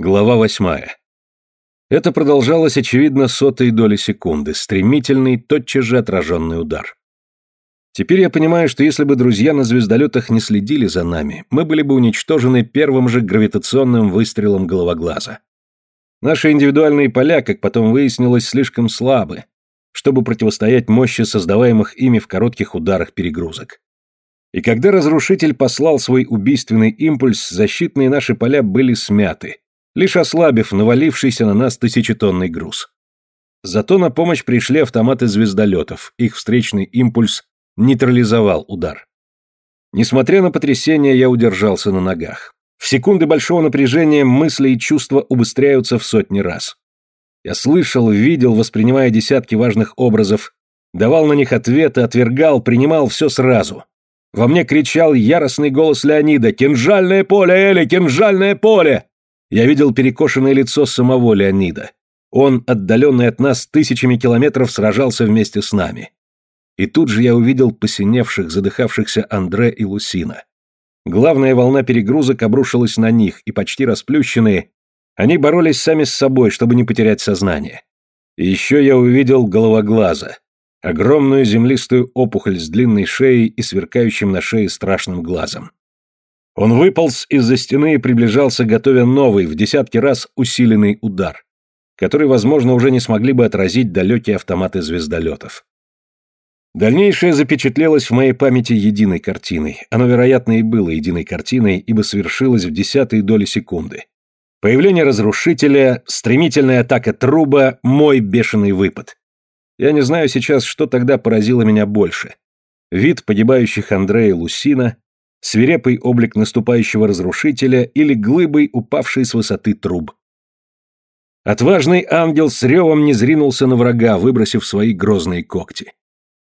Глава восьмая. Это продолжалось, очевидно, сотой доли секунды, стремительный, тотчас же отраженный удар. Теперь я понимаю, что если бы друзья на звездолетах не следили за нами, мы были бы уничтожены первым же гравитационным выстрелом головоглаза. Наши индивидуальные поля, как потом выяснилось, слишком слабы, чтобы противостоять мощи создаваемых ими в коротких ударах перегрузок. И когда разрушитель послал свой убийственный импульс, защитные наши поля были смяты, лишь ослабив навалившийся на нас тысячетонный груз. Зато на помощь пришли автоматы звездолетов, их встречный импульс нейтрализовал удар. Несмотря на потрясение, я удержался на ногах. В секунды большого напряжения мысли и чувства убыстряются в сотни раз. Я слышал, видел, воспринимая десятки важных образов, давал на них ответы, отвергал, принимал все сразу. Во мне кричал яростный голос Леонида «Кинжальное поле, Эли, кинжальное поле!» Я видел перекошенное лицо самого Леонида. Он, отдаленный от нас тысячами километров, сражался вместе с нами. И тут же я увидел посиневших, задыхавшихся Андре и Лусина. Главная волна перегрузок обрушилась на них, и почти расплющенные, они боролись сами с собой, чтобы не потерять сознание. И еще я увидел головоглаза, огромную землистую опухоль с длинной шеей и сверкающим на шее страшным глазом. Он выполз из-за стены и приближался, готовя новый, в десятки раз усиленный удар, который, возможно, уже не смогли бы отразить далекие автоматы звездолетов. Дальнейшее запечатлелось в моей памяти единой картиной. Оно, вероятно, и было единой картиной, ибо совершилось в десятые доли секунды. Появление разрушителя, стремительная атака труба, мой бешеный выпад. Я не знаю сейчас, что тогда поразило меня больше. Вид погибающих Андрея Лусина свирепый облик наступающего разрушителя или глыбой упавшей с высоты труб. Отважный ангел с ревом не зринулся на врага, выбросив свои грозные когти.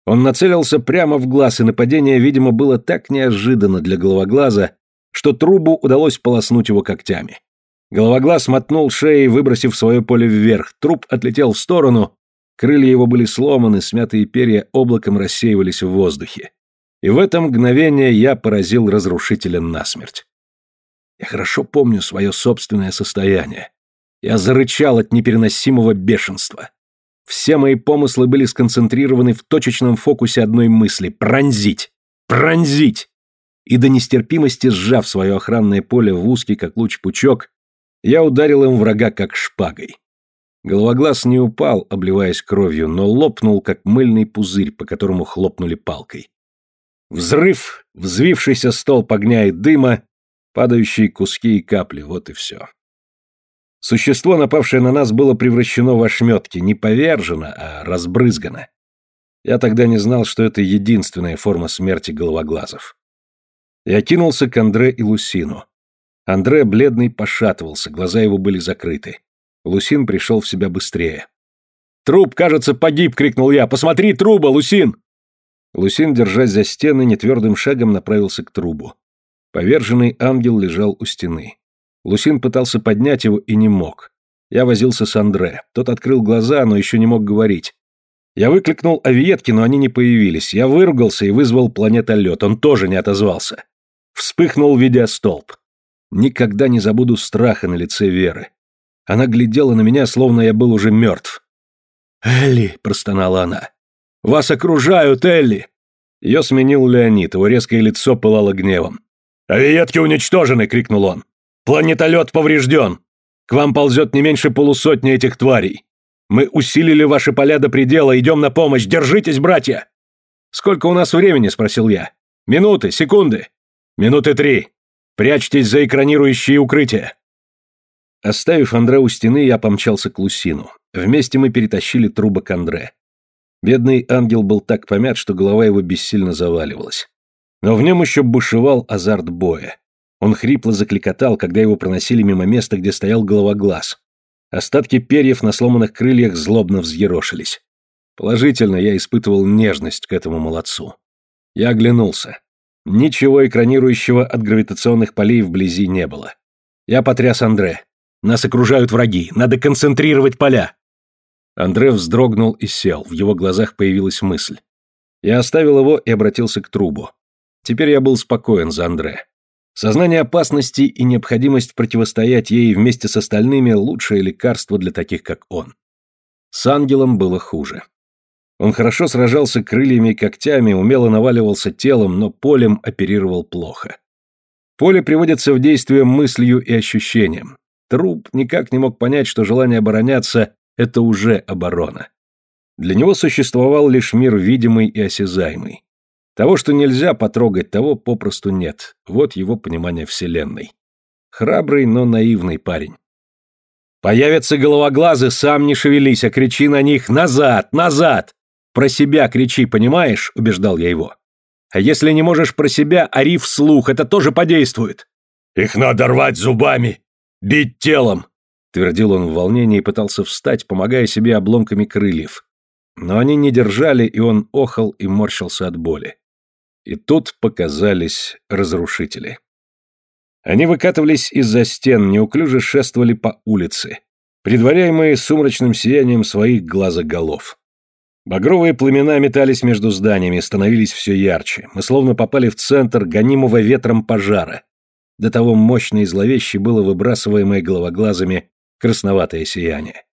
Он нацелился прямо в глаз, и нападение, видимо, было так неожиданно для головоглаза, что трубу удалось полоснуть его когтями. Головоглаз мотнул шеей, выбросив свое поле вверх, труп отлетел в сторону, крылья его были сломаны, смятые перья облаком рассеивались в воздухе. И в это мгновение я поразил разрушителя насмерть. Я хорошо помню свое собственное состояние. Я зарычал от непереносимого бешенства. Все мои помыслы были сконцентрированы в точечном фокусе одной мысли — пронзить! Пронзить! И до нестерпимости сжав свое охранное поле в узкий, как луч пучок, я ударил им врага как шпагой. Головоглаз не упал, обливаясь кровью, но лопнул, как мыльный пузырь, по которому хлопнули палкой. Взрыв, взвившийся столб огня и дыма, падающие куски и капли, вот и все. Существо, напавшее на нас, было превращено в ошметки, не повержено, а разбрызгано. Я тогда не знал, что это единственная форма смерти головоглазов. Я кинулся к Андре и Лусину. Андре, бледный, пошатывался, глаза его были закрыты. Лусин пришел в себя быстрее. «Труп, кажется, погиб!» — крикнул я. «Посмотри, труба, Лусин!» Лусин, держась за стены, нетвердым шагом направился к трубу. Поверженный ангел лежал у стены. Лусин пытался поднять его и не мог. Я возился с Андре. Тот открыл глаза, но еще не мог говорить. Я выкликнул авиетки, но они не появились. Я выругался и вызвал планетолет. Он тоже не отозвался. Вспыхнул видеостолб. Никогда не забуду страха на лице Веры. Она глядела на меня, словно я был уже мертв. «Элли!» – простонала она. Вас окружают, Элли!» Ее сменил Леонид, его резкое лицо пылало гневом. «Авиетки уничтожены!» — крикнул он. «Планетолет поврежден! К вам ползет не меньше полусотни этих тварей! Мы усилили ваши поля до предела, идем на помощь! Держитесь, братья!» «Сколько у нас времени?» — спросил я. «Минуты, секунды!» «Минуты три! Прячьтесь за экранирующие укрытия!» Оставив Андре у стены, я помчался к Лусину. Вместе мы перетащили трубы к Андре. Бедный ангел был так помят, что голова его бессильно заваливалась. Но в нем еще бушевал азарт боя. Он хрипло закликотал, когда его проносили мимо места, где стоял головоглаз. Остатки перьев на сломанных крыльях злобно взъерошились. Положительно, я испытывал нежность к этому молодцу. Я оглянулся. Ничего экранирующего от гравитационных полей вблизи не было. Я потряс Андре. Нас окружают враги, надо концентрировать поля. Андре вздрогнул и сел, в его глазах появилась мысль. Я оставил его и обратился к трубу. Теперь я был спокоен за Андре. Сознание опасности и необходимость противостоять ей вместе с остальными – лучшее лекарство для таких, как он. С ангелом было хуже. Он хорошо сражался крыльями и когтями, умело наваливался телом, но полем оперировал плохо. Поле приводится в действие мыслью и ощущением. Труп никак не мог понять, что желание обороняться – это уже оборона. Для него существовал лишь мир видимый и осязаемый. Того, что нельзя потрогать, того попросту нет. Вот его понимание Вселенной. Храбрый, но наивный парень. Появятся головоглазы, сам не шевелись, а кричи на них «Назад! Назад!» Про себя кричи, понимаешь? Убеждал я его. А если не можешь про себя, ори вслух, это тоже подействует. Их надо рвать зубами, бить телом, твердил он в волнении и пытался встать, помогая себе обломками крыльев. Но они не держали, и он охал и морщился от боли. И тут показались разрушители. Они выкатывались из-за стен, неуклюже шествовали по улице, предваряемые сумрачным сиянием своих глазоголов. Багровые пламена метались между зданиями, становились все ярче. Мы словно попали в центр гонимого ветром пожара. До того мощно и зловеще было выбрасываемое головоглазами красноватое сияние.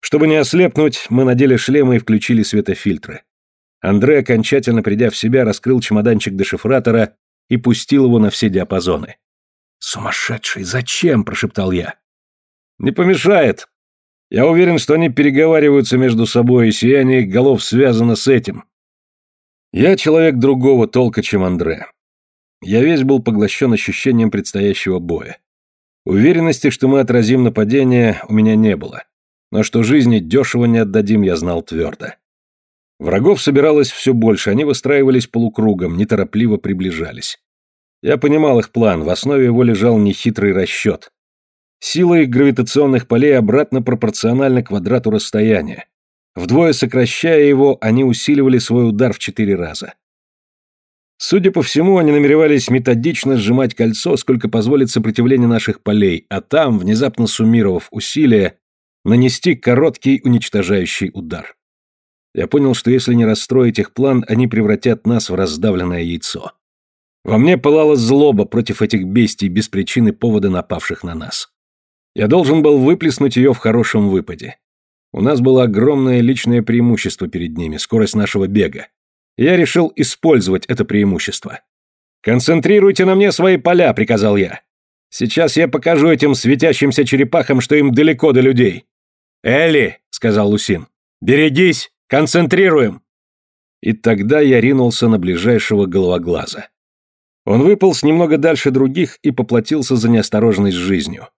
Чтобы не ослепнуть, мы надели шлемы и включили светофильтры. Андрей, окончательно придя в себя, раскрыл чемоданчик дешифратора и пустил его на все диапазоны. «Сумасшедший, зачем?» – прошептал я. «Не помешает. Я уверен, что они переговариваются между собой, и сияние их голов связано с этим. Я человек другого толка, чем Андре. Я весь был поглощен ощущением предстоящего боя. Уверенности, что мы отразим нападение, у меня не было. Но что жизни дешево не отдадим, я знал твердо. Врагов собиралось все больше, они выстраивались полукругом, неторопливо приближались. Я понимал их план, в основе его лежал нехитрый расчет. Сила их гравитационных полей обратно пропорциональна квадрату расстояния. Вдвое сокращая его, они усиливали свой удар в четыре раза. Судя по всему, они намеревались методично сжимать кольцо, сколько позволит сопротивление наших полей, а там, внезапно суммировав усилия, нанести короткий уничтожающий удар. Я понял, что если не расстроить их план, они превратят нас в раздавленное яйцо. Во мне пылала злоба против этих бестий без причины повода напавших на нас. Я должен был выплеснуть ее в хорошем выпаде. У нас было огромное личное преимущество перед ними, скорость нашего бега. Я решил использовать это преимущество. «Концентрируйте на мне свои поля», — приказал я. «Сейчас я покажу этим светящимся черепахам, что им далеко до людей». «Элли», — сказал Лусин, — «берегись, концентрируем». И тогда я ринулся на ближайшего головоглаза. Он выполз немного дальше других и поплатился за неосторожность жизнью.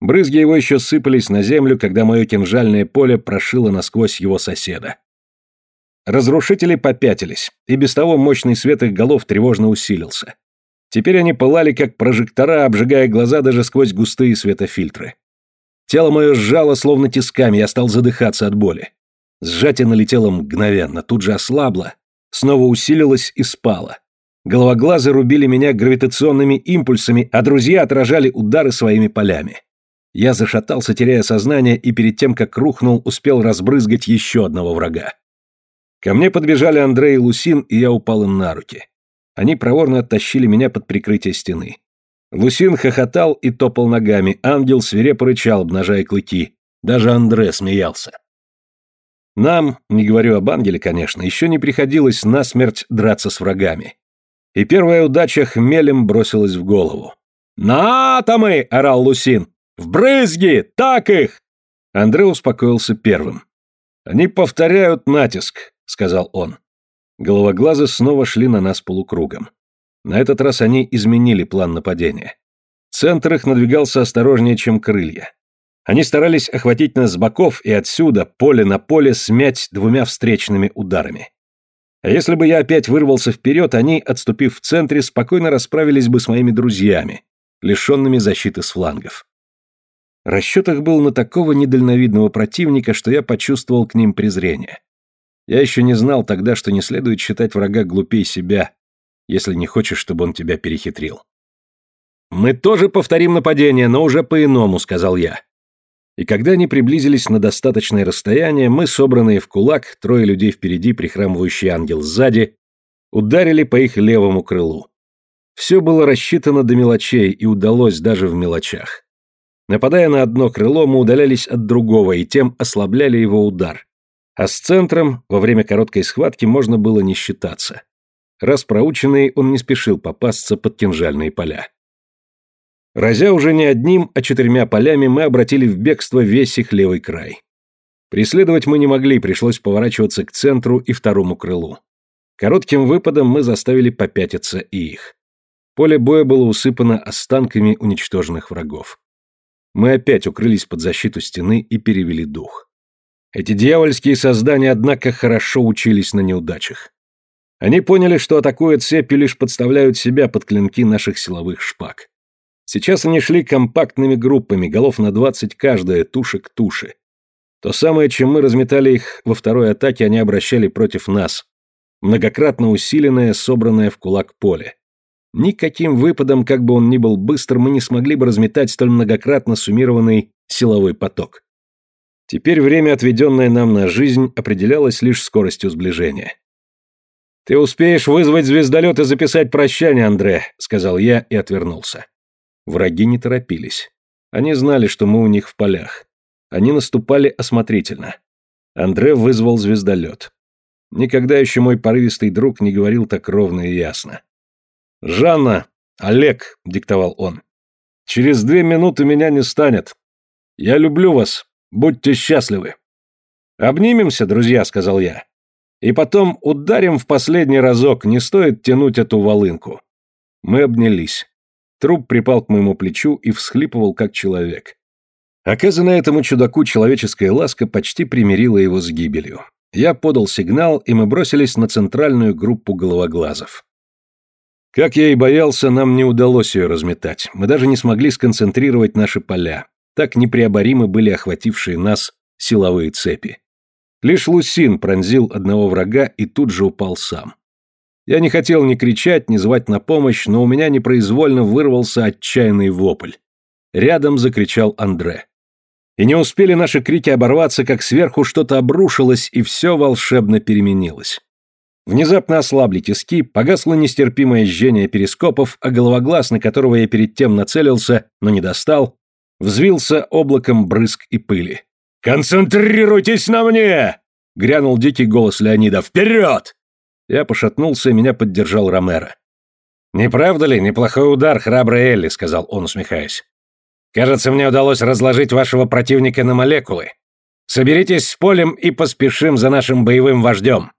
Брызги его еще сыпались на землю, когда мое кинжальное поле прошило насквозь его соседа. Разрушители попятились, и без того мощный свет их голов тревожно усилился. Теперь они пылали, как прожектора, обжигая глаза даже сквозь густые светофильтры. Тело мое сжало, словно тисками, я стал задыхаться от боли. Сжатие налетело мгновенно, тут же ослабло, снова усилилось и спало. Головоглазы рубили меня гравитационными импульсами, а друзья отражали удары своими полями. Я зашатался, теряя сознание, и перед тем, как рухнул, успел разбрызгать еще одного врага. Ко мне подбежали Андрей и Лусин, и я упал им на руки. Они проворно оттащили меня под прикрытие стены. Лусин хохотал и топал ногами, ангел свирепо рычал, обнажая клыки. Даже Андре смеялся. Нам, не говорю об ангеле, конечно, еще не приходилось насмерть драться с врагами. И первая удача хмелем бросилась в голову. «На атомы!» — орал Лусин. «В брызги! Так их!» Андре успокоился первым. «Они повторяют натиск. — сказал он. Головоглазы снова шли на нас полукругом. На этот раз они изменили план нападения. Центр их надвигался осторожнее, чем крылья. Они старались охватить нас с боков и отсюда, поле на поле, смять двумя встречными ударами. А если бы я опять вырвался вперед, они, отступив в центре, спокойно расправились бы с моими друзьями, лишенными защиты с флангов. Расчет их был на такого недальновидного противника, что я почувствовал к ним презрение. Я еще не знал тогда, что не следует считать врага глупей себя, если не хочешь, чтобы он тебя перехитрил. «Мы тоже повторим нападение, но уже по-иному», — сказал я. И когда они приблизились на достаточное расстояние, мы, собранные в кулак, трое людей впереди, прихрамывающий ангел сзади, ударили по их левому крылу. Все было рассчитано до мелочей и удалось даже в мелочах. Нападая на одно крыло, мы удалялись от другого и тем ослабляли его удар. А с центром во время короткой схватки можно было не считаться. Раз проученный, он не спешил попасться под кинжальные поля. Разя уже не одним, а четырьмя полями, мы обратили в бегство весь их левый край. Преследовать мы не могли, пришлось поворачиваться к центру и второму крылу. Коротким выпадом мы заставили попятиться и их. Поле боя было усыпано останками уничтоженных врагов. Мы опять укрылись под защиту стены и перевели дух. Эти дьявольские создания, однако, хорошо учились на неудачах. Они поняли, что атакуя цепи, лишь подставляют себя под клинки наших силовых шпаг. Сейчас они шли компактными группами, голов на двадцать каждая, туша к туше. То самое, чем мы разметали их во второй атаке, они обращали против нас. Многократно усиленное, собранное в кулак поле. Никаким выпадом, как бы он ни был быстр, мы не смогли бы разметать столь многократно суммированный силовой поток. Теперь время, отведенное нам на жизнь, определялось лишь скоростью сближения. «Ты успеешь вызвать звездолет и записать прощание, Андре», — сказал я и отвернулся. Враги не торопились. Они знали, что мы у них в полях. Они наступали осмотрительно. Андре вызвал звездолет. Никогда еще мой порывистый друг не говорил так ровно и ясно. «Жанна! Олег!» — диктовал он. «Через две минуты меня не станет. Я люблю вас. Будьте счастливы». «Обнимемся, друзья», — сказал я. «И потом ударим в последний разок, не стоит тянуть эту волынку». Мы обнялись. Труп припал к моему плечу и всхлипывал, как человек. Оказанная этому чудаку человеческая ласка почти примирила его с гибелью. Я подал сигнал, и мы бросились на центральную группу головоглазов. Как я и боялся, нам не удалось ее разметать. Мы даже не смогли сконцентрировать наши поля. Так непреоборимы были охватившие нас силовые цепи. Лишь Лусин пронзил одного врага и тут же упал сам. Я не хотел ни кричать, ни звать на помощь, но у меня непроизвольно вырвался отчаянный вопль. Рядом закричал Андре. И не успели наши крики оборваться, как сверху что-то обрушилось, и все волшебно переменилось. Внезапно ослабли тиски, погасло нестерпимое жжение перископов, а головоглаз, на которого я перед тем нацелился, но не достал, взвился облаком брызг и пыли. «Концентрируйтесь на мне!» — грянул дикий голос Леонида. «Вперед!» Я пошатнулся, и меня поддержал Ромеро. «Не правда ли, неплохой удар, храбрый Элли», — сказал он, усмехаясь. «Кажется, мне удалось разложить вашего противника на молекулы. Соберитесь с полем и поспешим за нашим боевым вождем».